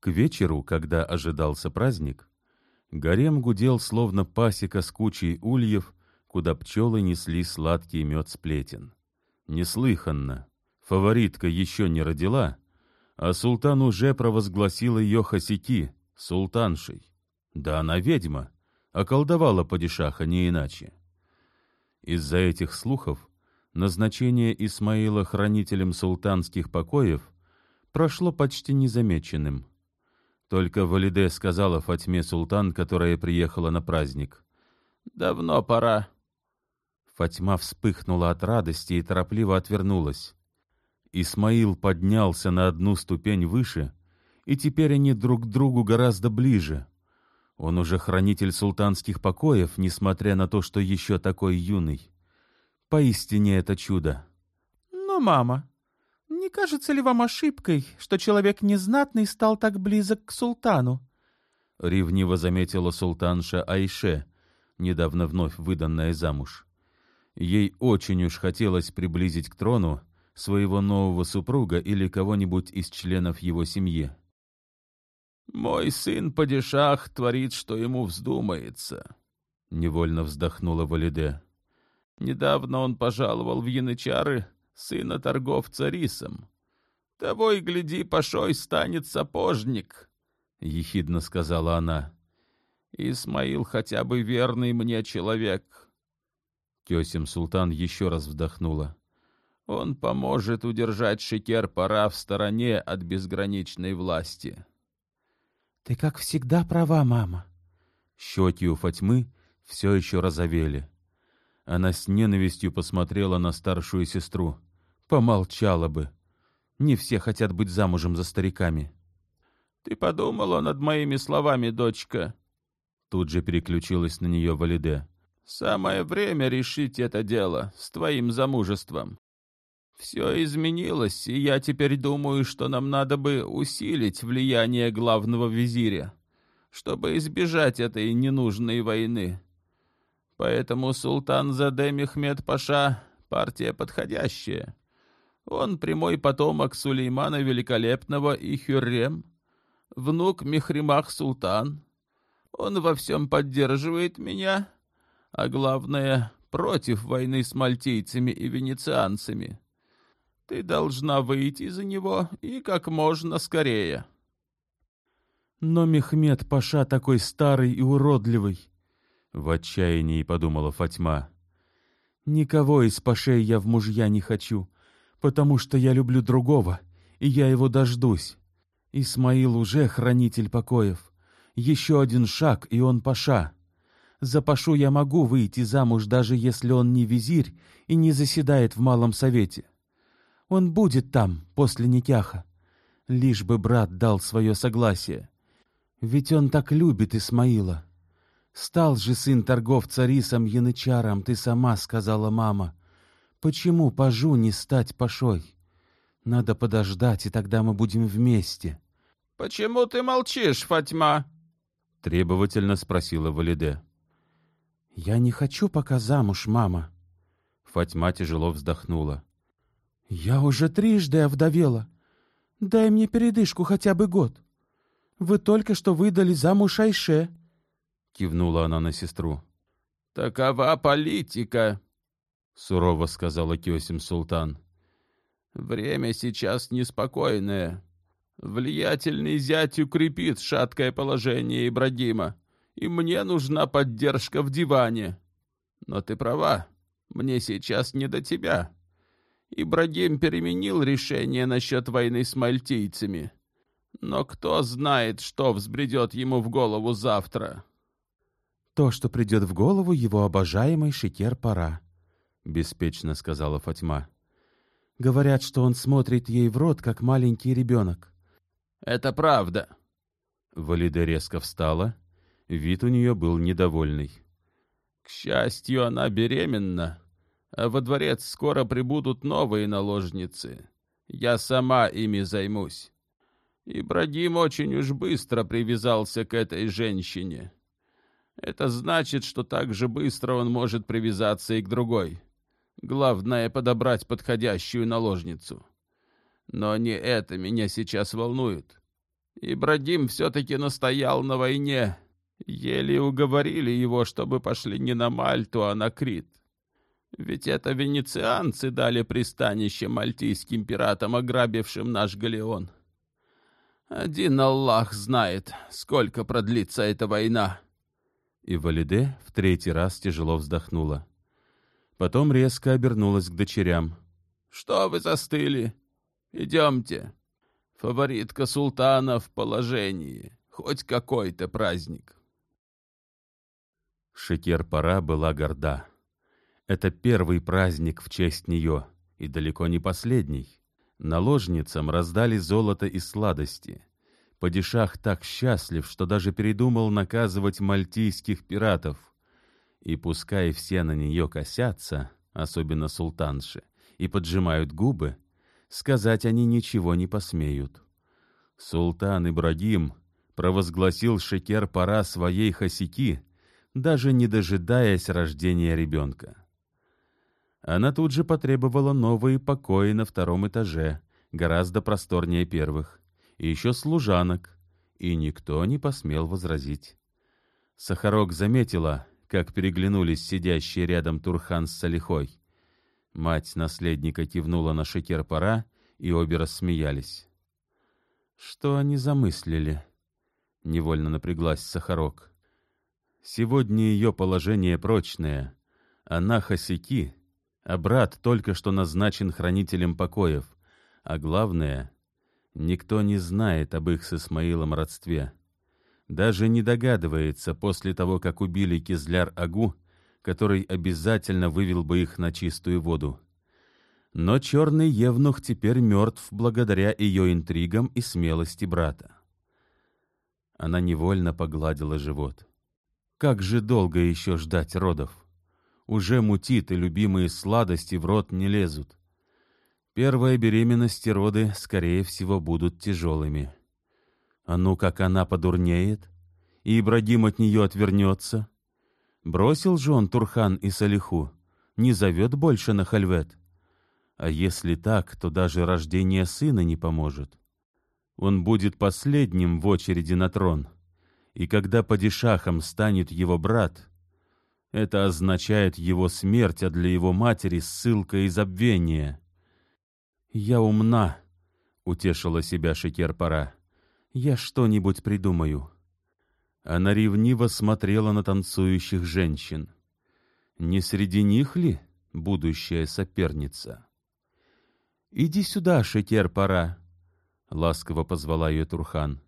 К вечеру, когда ожидался праздник, гарем гудел, словно пасека с кучей ульев, куда пчелы несли сладкий мед сплетен. Неслыханно. Фаворитка еще не родила, а султан уже провозгласил ее хасики, султаншей. Да она ведьма, околдовала падишаха не иначе. Из-за этих слухов назначение Исмаила хранителем султанских покоев прошло почти незамеченным. Только Валиде сказала Фатьме Султан, которая приехала на праздник. «Давно пора». Фатьма вспыхнула от радости и торопливо отвернулась. Исмаил поднялся на одну ступень выше, и теперь они друг к другу гораздо ближе. Он уже хранитель султанских покоев, несмотря на то, что еще такой юный. Поистине это чудо. «Но, мама, не кажется ли вам ошибкой, что человек незнатный стал так близок к султану?» Ревниво заметила султанша Айше, недавно вновь выданная замуж. Ей очень уж хотелось приблизить к трону своего нового супруга или кого-нибудь из членов его семьи. «Мой сын Падишах творит, что ему вздумается», — невольно вздохнула Валиде. «Недавно он пожаловал в янычары сына торговца рисом. Того и гляди, пошой станет сапожник», — ехидно сказала она. «Исмаил хотя бы верный мне человек». Тесим Султан еще раз вздохнула. «Он поможет удержать Шекер-пора в стороне от безграничной власти». «Ты, как всегда, права, мама». Щеки у Фатьмы все еще розовели. Она с ненавистью посмотрела на старшую сестру. Помолчала бы. Не все хотят быть замужем за стариками. «Ты подумала над моими словами, дочка?» Тут же переключилась на нее Валиде. «Самое время решить это дело с твоим замужеством. Все изменилось, и я теперь думаю, что нам надо бы усилить влияние главного визиря, чтобы избежать этой ненужной войны. Поэтому султан Заде Мехмед Паша — партия подходящая. Он прямой потомок Сулеймана Великолепного и Хюррем, внук Мехримах Султан. Он во всем поддерживает меня, а главное — против войны с мальтийцами и венецианцами. Ты должна выйти за него и как можно скорее. Но Мехмед Паша такой старый и уродливый, — в отчаянии подумала Фатьма. Никого из Пашей я в мужья не хочу, потому что я люблю другого, и я его дождусь. Исмаил уже хранитель покоев. Еще один шаг, и он Паша. За Пашу я могу выйти замуж, даже если он не визирь и не заседает в Малом Совете. Он будет там после Никяха. Лишь бы брат дал свое согласие. Ведь он так любит Исмаила. Стал же сын торговца рисом янычаром, ты сама сказала мама. Почему пажу не стать пашой? Надо подождать, и тогда мы будем вместе. — Почему ты молчишь, Фатьма? — требовательно спросила Валиде. — Я не хочу пока замуж, мама. Фатьма тяжело вздохнула. «Я уже трижды овдовела. Дай мне передышку хотя бы год. Вы только что выдали замуж Айше». Кивнула она на сестру. «Такова политика», — сурово сказала Кесим Султан. «Время сейчас неспокойное. Влиятельный зять укрепит шаткое положение Ибрагима, и мне нужна поддержка в диване. Но ты права, мне сейчас не до тебя». Ибрагим переменил решение насчет войны с мальтийцами. Но кто знает, что взбредет ему в голову завтра? То, что придет в голову его обожаемый Шикер-пора, — беспечно сказала Фатьма. Говорят, что он смотрит ей в рот, как маленький ребенок. — Это правда. Валида резко встала. Вид у нее был недовольный. — К счастью, она беременна, а во дворец скоро прибудут новые наложницы. Я сама ими займусь. Ибрагим очень уж быстро привязался к этой женщине. Это значит, что так же быстро он может привязаться и к другой. Главное — подобрать подходящую наложницу. Но не это меня сейчас волнует. Ибрагим все-таки настоял на войне. Еле уговорили его, чтобы пошли не на Мальту, а на Крит. Ведь это венецианцы дали пристанище мальтийским пиратам, ограбившим наш галеон. Один Аллах знает, сколько продлится эта война. И Валиде в третий раз тяжело вздохнула. Потом резко обернулась к дочерям. «Что вы застыли? Идемте. Фаворитка султана в положении. Хоть какой-то праздник». Шекер-пора была горда. Это первый праздник в честь нее, и далеко не последний. Наложницам раздали золото и сладости. Падишах так счастлив, что даже передумал наказывать мальтийских пиратов. И пускай все на нее косятся, особенно султанши, и поджимают губы, сказать они ничего не посмеют. Султан Ибрагим провозгласил Шекер-пора своей хасики, даже не дожидаясь рождения ребенка. Она тут же потребовала новые покои на втором этаже, гораздо просторнее первых, и еще служанок, и никто не посмел возразить. Сахарок заметила, как переглянулись сидящие рядом Турхан с Салихой. Мать наследника кивнула на шекер-пора, и обе рассмеялись. Что они замыслили? Невольно напряглась Сахарок. Сегодня ее положение прочное. Она хасики, а брат только что назначен хранителем покоев, а главное, никто не знает об их с Исмаилом родстве. Даже не догадывается после того, как убили Кизляр-Агу, который обязательно вывел бы их на чистую воду. Но черный евнух теперь мертв благодаря ее интригам и смелости брата. Она невольно погладила живот. Как же долго еще ждать родов? уже мутит, и любимые сладости в рот не лезут. Первая беременность и роды, скорее всего, будут тяжелыми. А ну, как она подурнеет, и Ибрагим от нее отвернется. Бросил же он Турхан и Салиху, не зовет больше на хальвет. А если так, то даже рождение сына не поможет. Он будет последним в очереди на трон, и когда падишахом станет его брат — это означает его смерть, а для его матери ссылка и забвение. «Я умна», — утешила себя Шекер-пора. «Я что-нибудь придумаю». Она ревниво смотрела на танцующих женщин. Не среди них ли будущая соперница? «Иди сюда, Шекер-пора», — ласково позвала ее Турхан.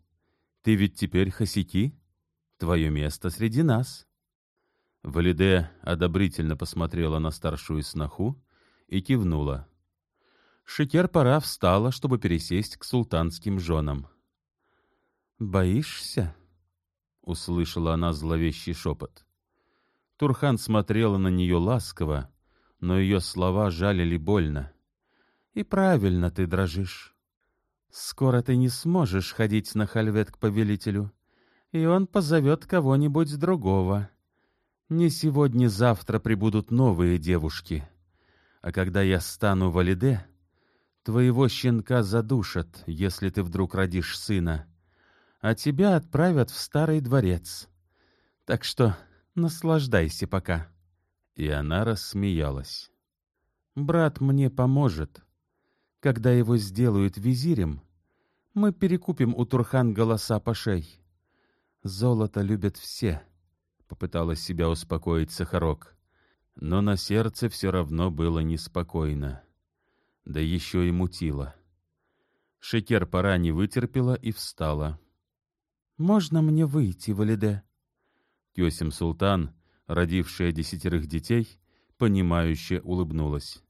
«Ты ведь теперь хасики? Твое место среди нас». Валиде одобрительно посмотрела на старшую сноху и кивнула. Шикер-пора встала, чтобы пересесть к султанским женам. «Боишься?» — услышала она зловещий шепот. Турхан смотрела на нее ласково, но ее слова жалили больно. «И правильно ты дрожишь. Скоро ты не сможешь ходить на хальвет к повелителю, и он позовет кого-нибудь другого. Не сегодня-завтра прибудут новые девушки. А когда я стану валиде, твоего щенка задушат, если ты вдруг родишь сына, а тебя отправят в старый дворец. Так что наслаждайся пока». И она рассмеялась. «Брат мне поможет. Когда его сделают визирем, мы перекупим у Турхан голоса пашей. Золото любят все» попыталась себя успокоить Сахарок. Но на сердце все равно было неспокойно. Да еще и мутило. Шекер пора не вытерпела и встала. «Можно мне выйти, Валиде?» Кесим Султан, родившая десятерых детей, понимающе улыбнулась.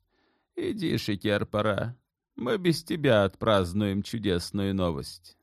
«Иди, Шекер пора. Мы без тебя отпразднуем чудесную новость».